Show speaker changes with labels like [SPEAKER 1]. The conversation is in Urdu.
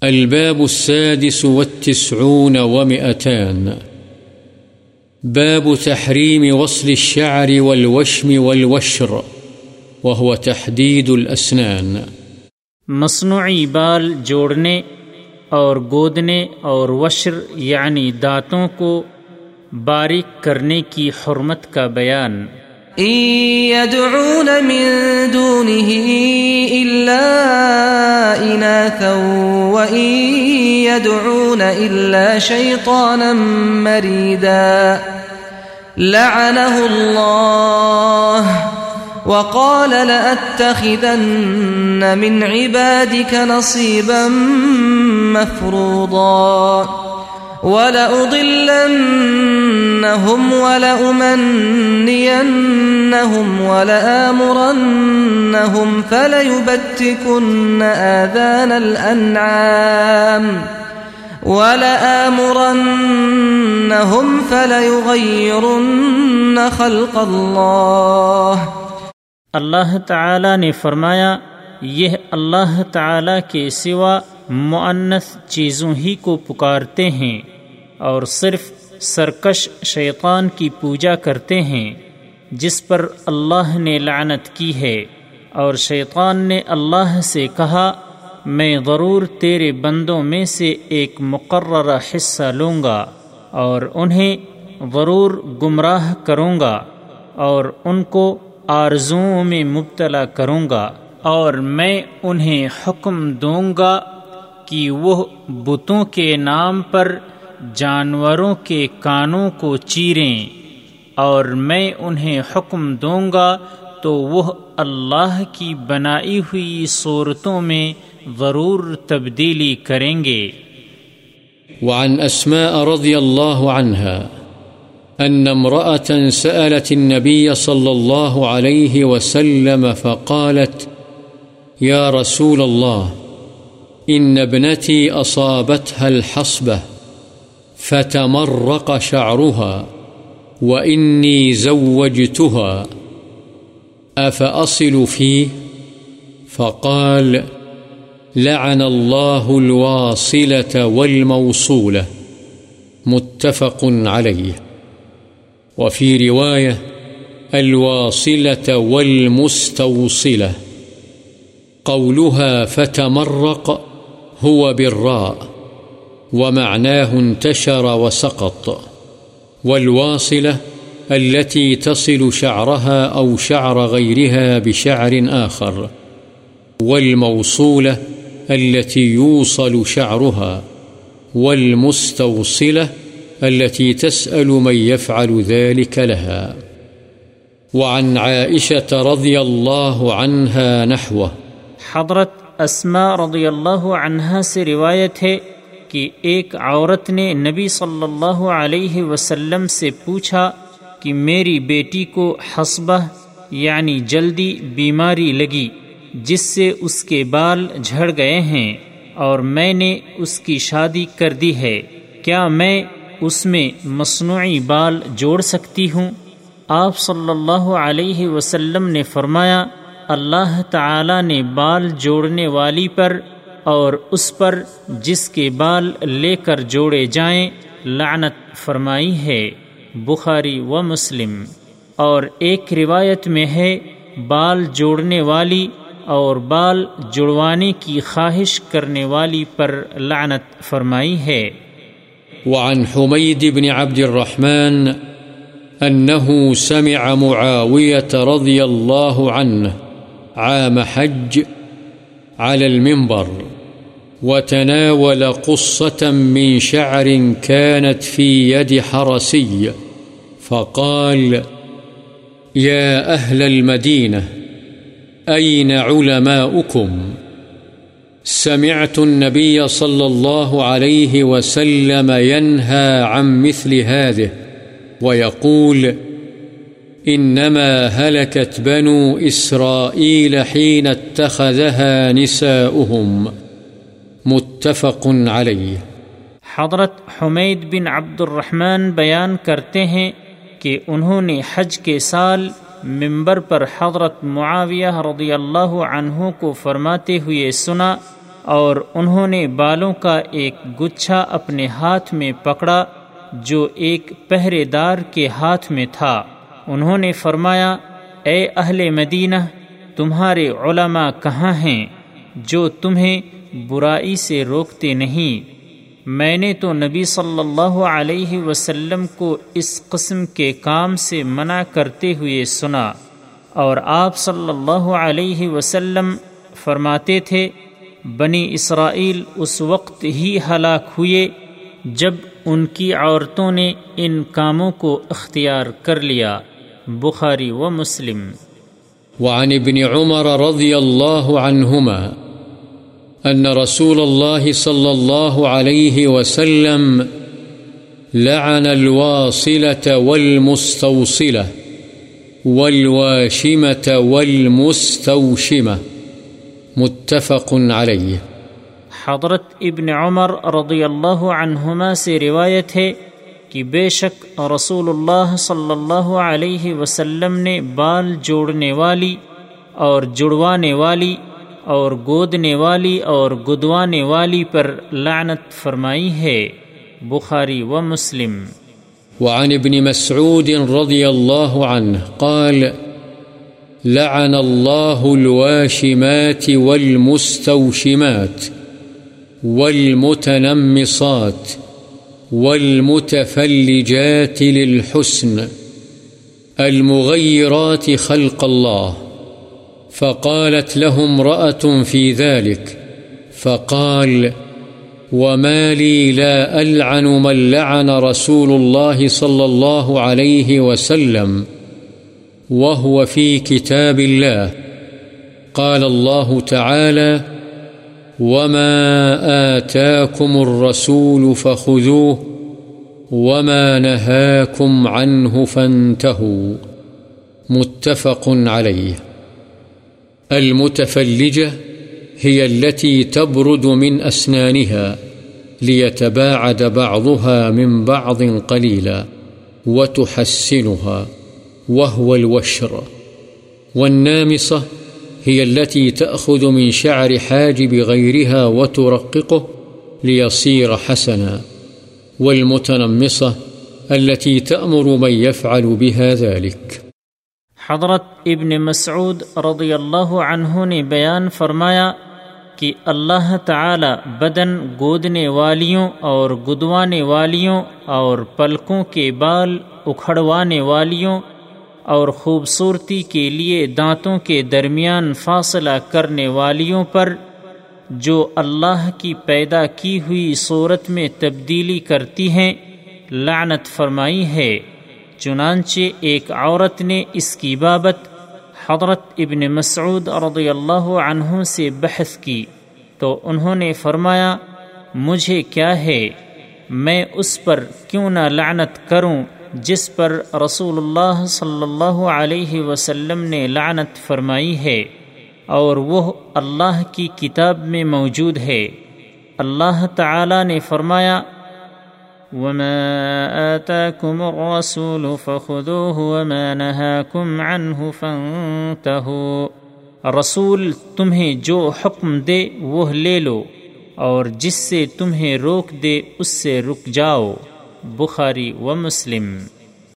[SPEAKER 1] الباب السادس والتسعون ومئتان. باب تحريم وصل الشعر والوشم والوشر، وهو تحديد الأسنان.
[SPEAKER 2] مصنوعی بال جوڑنے اور گودنے اور وشر یعنی دانتوں کو باریک کرنے کی حرمت کا بیان۔
[SPEAKER 3] إن يدعون من دونه إلا إناثا وإن يدعون إلا شيطانا مريدا لعنه الله وقال لأتخذن من عبادك نصيبا مفروضا ولأضلن ولأضلنهم ولأمنينهم ولآمرنهم فليبتكن آذان الأنعام ولآمرنهم فليغيرن خلق الله
[SPEAKER 2] اللہ تعالی نے فرمایا، یہ اللہ تعالی کے سوا معنس چیزوں ہی کو پکارتے ہیں اور صرف سرکش شیطان کی پوجا کرتے ہیں، جس پر اللہ نے لعنت کی ہے۔ اور شیطان نے اللہ سے کہا، میں ضرور تیرے بندوں میں سے ایک مقررہ حصہ لوں گا اور انہیں ضرور گمراہ کروں گا اور ان کو آرزوؤں میں مبتلا کروں گا اور میں انہیں حکم دوں گا کہ وہ بتوں کے نام پر جانوروں کے کانوں کو چیریں اور میں انہیں حکم دوں گا تو وہ اللہ کی بنائی ہوئی صورتوں میں ضرور تبدیلی کریں گے۔
[SPEAKER 1] وعن أسماء رضي الله عنها أن امرأة سألت النبي صلى الله عليه وسلم فقالت، يا رسول الله، إن ابنتي أصابتها الحصبة. فتمرق شعرها وإني زوجتها، أفأصل فيه؟ فقال، لعن الله الواصلة والموصولة، متفق عليه. وفي رواية، الواصلة والمستوصلة، قولها فتمرق هو بالراء. ومعناه انتشر وسقط. والواصلة التي تصل شعرها أو شعر غيرها بشعر آخر. والموصولة التي يوصل شعرها. والمستوصلة التي تسأل من يفعل ذلك لها. وعن عائشة رضي الله عنها نحوه.
[SPEAKER 2] حضرت اسما رضی اللہ عنہا سے روایت ہے کہ ایک عورت نے نبی صلی اللہ علیہ وسلم سے پوچھا کہ میری بیٹی کو حسبہ یعنی جلدی بیماری لگی، جس سے اس کے بال جھڑ گئے ہیں اور میں نے اس کی شادی کر دی ہے، کیا میں اس میں مصنوعی بال جوڑ سکتی ہوں؟ آپ صلی اللہ علیہ وسلم نے فرمایا، اللہ تعالی نے بال جوڑنے والی پر اور اس پر جس کے بال لے کر جوڑے جائیں، لعنت فرمائی ہے، بخاری و مسلم۔ اور ایک روایت میں ہے، بال جوڑنے والی اور بال جڑوانے کی خواہش کرنے والی پر لعنت فرمائی ہے۔
[SPEAKER 1] وعن حميد بن عبد الرحمن أنه سمع معاوية رضي الله عنه عام حج على المنبر۔ وتناول قصة من شعر كانت في يد حرسي، فقال يا أهل المدينة، أين علماؤكم؟ سمعت النبي صلى الله عليه وسلم ينهى عن مثل هذه، ويقول إنما هلكت بنو إسرائيل حين اتخذها نساؤهم متفق عليه
[SPEAKER 2] حضرت حمید بن عبد الرحمن بیان کرتے ہیں کہ انہوں نے حج کے سال ممبر پر حضرت معاویہ رضی اللہ عنہ کو فرماتے ہوئے سنا اور انہوں نے بالوں کا ایک گچھا اپنے ہاتھ میں پکڑا جو ایک پہرے دار کے ہاتھ میں تھا۔ انہوں نے فرمایا، اے اہل مدینہ، تمہارے علماء کہاں ہیں جو تمہیں برائی سے روکتے نہیں۔ میں نے تو نبی صلی اللہ علیہ وسلم کو اس قسم کے کام سے منع کرتے ہوئے سنا اور آپ صلی اللہ علیہ وسلم فرماتے تھے، بنی اسرائیل اس وقت ہی ہلاک ہوئے جب ان کی عورتوں نے ان کاموں کو اختیار کر لیا۔ بخاری و مسلم۔
[SPEAKER 1] وعن ابن عمر رضی اللہ عنہما أن رسول الله صلى الله عليه وسلم لعن الواصلة والمستوصلة والواشمة والمستوشمة متفق عليه.
[SPEAKER 2] حضرت ابن عمر رضی اللہ عنہما سے روایت ہے کہ بے شک رسول اللہ صلی اللہ علیہ وسلم نے بال جوڑنے والی اور جڑوانے والی اور گودنے والی اور گدوانے والی پر لعنت فرمائی ہے، بخاری و مسلم۔
[SPEAKER 1] وعن ابن مسعود رضی اللہ عنہ قال، لعن الله الواشمات والمستوشمات والمتنمصات والمتفلجات للحسن المغيرات خلق الله فقالت لهم رأة في ذلك. فقال، وما لي لا ألعن من لعن رسول الله صلى الله عليه وسلم، وهو في كتاب الله. قال الله تعالى، وما آتاكم الرسول فخذوه، وما نهاكم عنه فانتهوا. متفق عليه. المتفلجة هي التي تبرد من أسنانها ليتباعد بعضها من بعض قليلا وتحسنها، وهو الوشر. والنامصة هي التي تأخذ من شعر حاجب غيرها وترققه ليصير حسنا. والمتنمصة التي تأمر من يفعل بها ذلك.
[SPEAKER 2] حضرت ابن مسعود رضی اللہ عنہ نے بیان فرمایا کہ اللہ تعالی بدن گودنے والیوں اور گدوانے والیوں اور پلکوں کے بال اکھڑوانے والیوں اور خوبصورتی کے لیے دانتوں کے درمیان فاصلہ کرنے والیوں پر جو اللہ کی پیدا کی ہوئی صورت میں تبدیلی کرتی ہیں، لعنت فرمائی ہے۔ چنانچہ ایک عورت نے اس کی بابت حضرت ابن مسعود رضی اللہ عنہ سے بحث کی تو انہوں نے فرمایا، مجھے کیا ہے؟ میں اس پر کیوں نہ لعنت کروں جس پر رسول اللہ صلی اللہ علیہ وسلم نے لعنت فرمائی ہے، اور وہ اللہ کی کتاب میں موجود ہے۔ اللہ تعالی نے فرمایا وما آتاكم الرسول فخذوه وما نهاكم عنه فانتهوا۔ رسول تمہیں جو حکم دے وہ لے لو، اور جس سے تمہیں روک دے اس سے رک جاؤ۔ بخاری و مسلم۔